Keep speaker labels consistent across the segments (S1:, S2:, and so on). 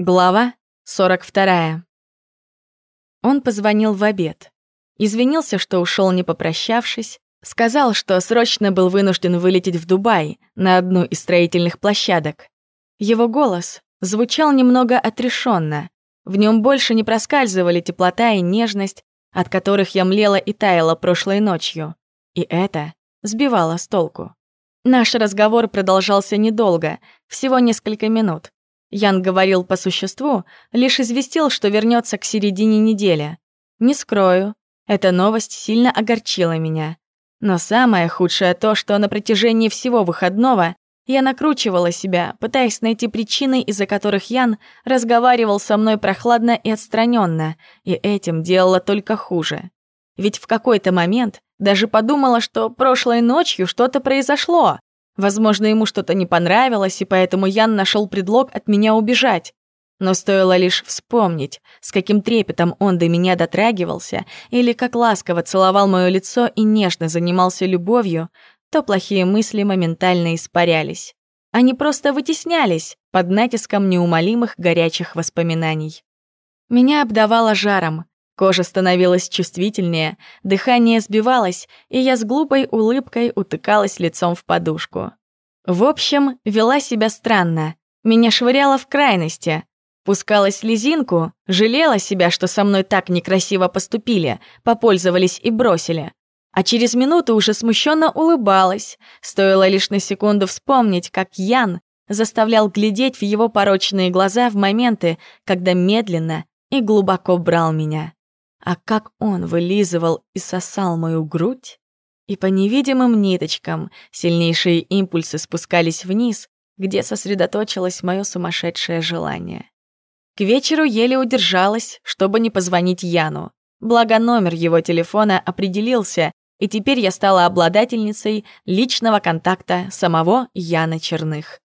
S1: Глава 42. Он позвонил в обед. Извинился, что ушел не попрощавшись. Сказал, что срочно был вынужден вылететь в Дубай на одну из строительных площадок. Его голос звучал немного отрешенно. В нем больше не проскальзывали теплота и нежность, от которых я млела и таяла прошлой ночью. И это сбивало с толку. Наш разговор продолжался недолго, всего несколько минут. Ян говорил по существу, лишь известил, что вернется к середине недели. Не скрою, эта новость сильно огорчила меня. Но самое худшее то, что на протяжении всего выходного я накручивала себя, пытаясь найти причины, из-за которых Ян разговаривал со мной прохладно и отстраненно, и этим делала только хуже. Ведь в какой-то момент даже подумала, что прошлой ночью что-то произошло, Возможно, ему что-то не понравилось, и поэтому Ян нашел предлог от меня убежать. Но стоило лишь вспомнить, с каким трепетом он до меня дотрагивался, или как ласково целовал мое лицо и нежно занимался любовью, то плохие мысли моментально испарялись. Они просто вытеснялись под натиском неумолимых горячих воспоминаний. Меня обдавало жаром, Кожа становилась чувствительнее, дыхание сбивалось, и я с глупой улыбкой утыкалась лицом в подушку. В общем, вела себя странно. Меня швыряло в крайности. Пускала слезинку, жалела себя, что со мной так некрасиво поступили, попользовались и бросили. А через минуту уже смущенно улыбалась, стоило лишь на секунду вспомнить, как Ян заставлял глядеть в его порочные глаза в моменты, когда медленно и глубоко брал меня а как он вылизывал и сосал мою грудь, и по невидимым ниточкам сильнейшие импульсы спускались вниз, где сосредоточилось мое сумасшедшее желание. К вечеру еле удержалась, чтобы не позвонить Яну. Благо номер его телефона определился, и теперь я стала обладательницей личного контакта самого Яна Черных.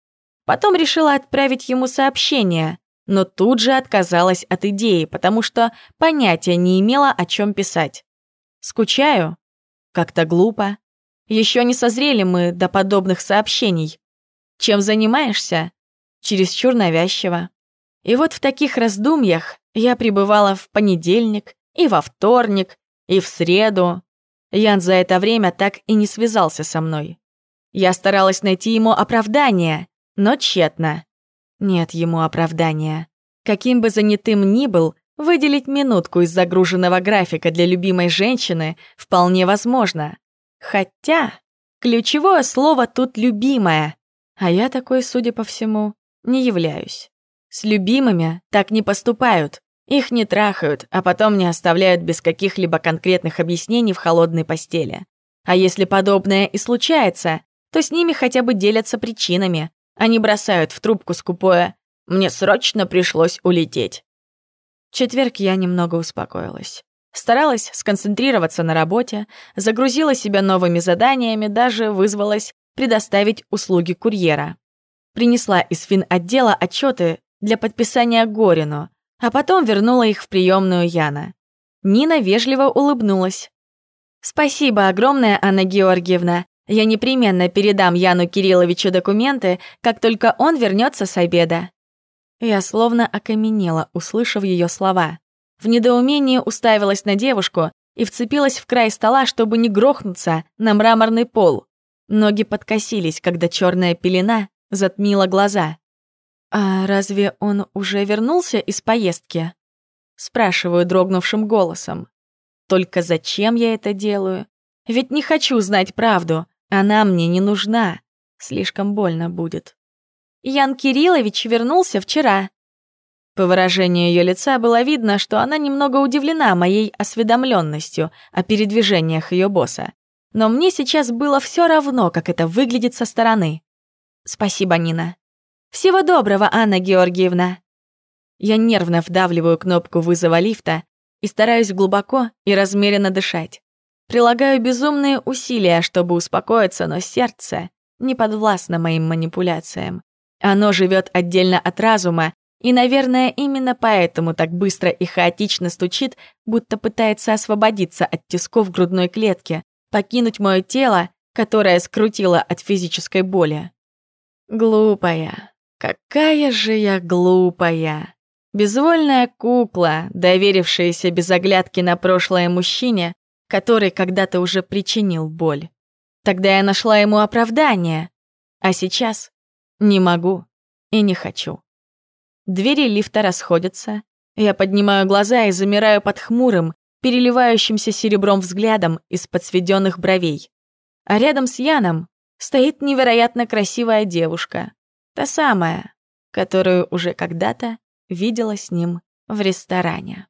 S1: Потом решила отправить ему сообщение, но тут же отказалась от идеи, потому что понятия не имела, о чем писать. Скучаю? Как-то глупо. Еще не созрели мы до подобных сообщений. Чем занимаешься? Чересчур навязчиво. И вот в таких раздумьях я пребывала в понедельник, и во вторник, и в среду. Ян за это время так и не связался со мной. Я старалась найти ему оправдание, но тщетно. Нет ему оправдания. Каким бы занятым ни был, выделить минутку из загруженного графика для любимой женщины вполне возможно. Хотя ключевое слово тут «любимая», а я такой, судя по всему, не являюсь. С любимыми так не поступают. Их не трахают, а потом не оставляют без каких-либо конкретных объяснений в холодной постели. А если подобное и случается, то с ними хотя бы делятся причинами, они бросают в трубку скупое «Мне срочно пришлось улететь». В четверг я немного успокоилась. Старалась сконцентрироваться на работе, загрузила себя новыми заданиями, даже вызвалась предоставить услуги курьера. Принесла из фин-отдела отчеты для подписания Горину, а потом вернула их в приемную Яна. Нина вежливо улыбнулась. «Спасибо огромное, Анна Георгиевна. Я непременно передам Яну Кирилловичу документы, как только он вернется с обеда». Я словно окаменела, услышав ее слова. В недоумении уставилась на девушку и вцепилась в край стола, чтобы не грохнуться на мраморный пол. Ноги подкосились, когда черная пелена затмила глаза. «А разве он уже вернулся из поездки?» Спрашиваю дрогнувшим голосом. «Только зачем я это делаю? Ведь не хочу знать правду. Она мне не нужна. Слишком больно будет. Ян Кириллович вернулся вчера. По выражению ее лица было видно, что она немного удивлена моей осведомленностью о передвижениях ее босса. Но мне сейчас было все равно, как это выглядит со стороны. Спасибо, Нина. Всего доброго, Анна Георгиевна. Я нервно вдавливаю кнопку вызова лифта и стараюсь глубоко и размеренно дышать. Прилагаю безумные усилия, чтобы успокоиться, но сердце не подвластно моим манипуляциям. Оно живет отдельно от разума, и, наверное, именно поэтому так быстро и хаотично стучит, будто пытается освободиться от тисков грудной клетки, покинуть мое тело, которое скрутило от физической боли. Глупая. Какая же я глупая. Безвольная кукла, доверившаяся без оглядки на прошлое мужчине, который когда-то уже причинил боль. Тогда я нашла ему оправдание, а сейчас не могу и не хочу. Двери лифта расходятся, я поднимаю глаза и замираю под хмурым, переливающимся серебром взглядом из-под сведенных бровей. А рядом с Яном стоит невероятно красивая девушка, та самая, которую уже когда-то видела с ним в ресторане.